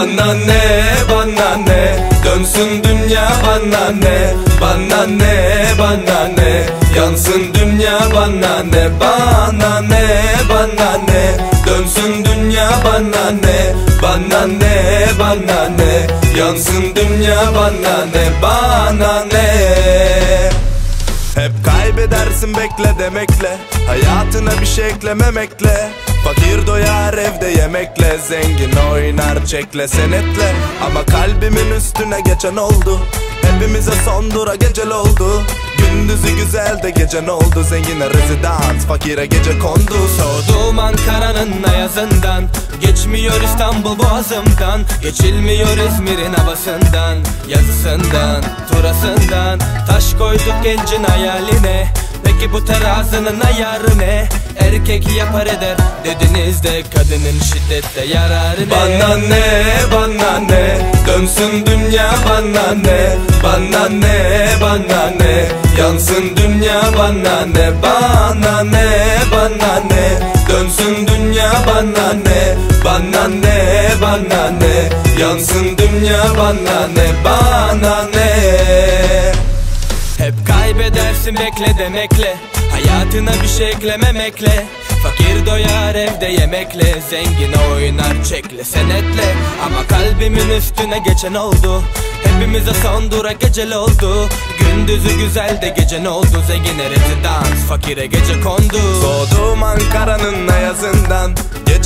Bana ne bana ne? Dönsün dünya bana ne? Bana ne bana ne? Yansın dünya bana ne? Bana ne bana ne? Dönsün dünya bana ne? Bana ne bana ne? Yansın dünya bana ne? Bana ne kaybedersin bekle demekle. Hayatına bir şey eklememekle. Fakir doyar evde yemekle. Zengin oynar çekle senetle. Ama kalbimin üstüne geçen oldu. Hepimize son dura gecel oldu. Gündüzü güzel de gece ne oldu? Zengine rezidans fakire gece kondu. Soğudum Ankara'nın ayazından Geçmiyor İstanbul boğazımdan. Geçilmiyor İzmir'in havasından Yazısından, turasından. Taş koyduk gencin hayaline Peki bu terazinin ayarı ne? Erkek yapar eder. Dediniz de Kadının şiddette yararı ne? Bana ne, bana ne? Dönsün dünya bana ne? Bana ne, bana ne? Yansın dünya bana ne? Bana ne, bana ne? Dönsün dünya bana ne? Bana ne, bana ne? Yansın dünya bana ne? Bana ne kaybedersin bekle demekle. Hayatına bir şey eklememekle. Fakir doyar evde yemekle. Zengin oynar çekle senetle. Ama kalbimin üstüne geçen oldu. Hepimize son dura gecel oldu. Gündüzü güzel de gece ne oldu? Zengine rezidans fakire gece kondu. Doğdum Ankara'nın ayazından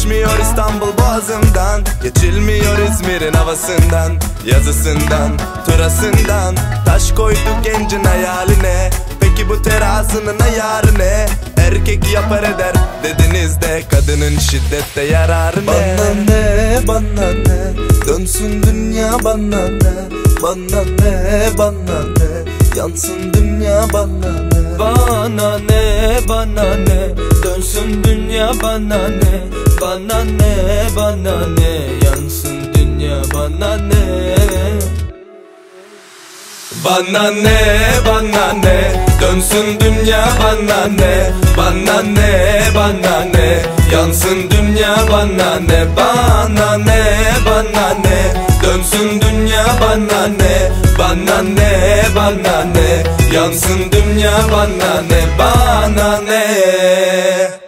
Geçmiyor İstanbul boğazından Geçilmiyor İzmir'in havasından Yazısından, turasından Taş koyduk gencin hayaline Peki bu terazinin ayarı ne? Erkek yapar eder dediniz de Kadının şiddette yararı ne? Bana ne bana ne Dönsün dünya bana ne Bana ne bana ne Yansın dünya bana ne? Bana ne bana ne? Dönsün dünya bana ne? Bana ne bana ne? Yansın dünya bana ne? Bana ne bana ne? Dönsün dünya bana ne? Bana ne bana ne? Yansın dünya bana ne? Bana ne Yansın dünya bana ne Bana ne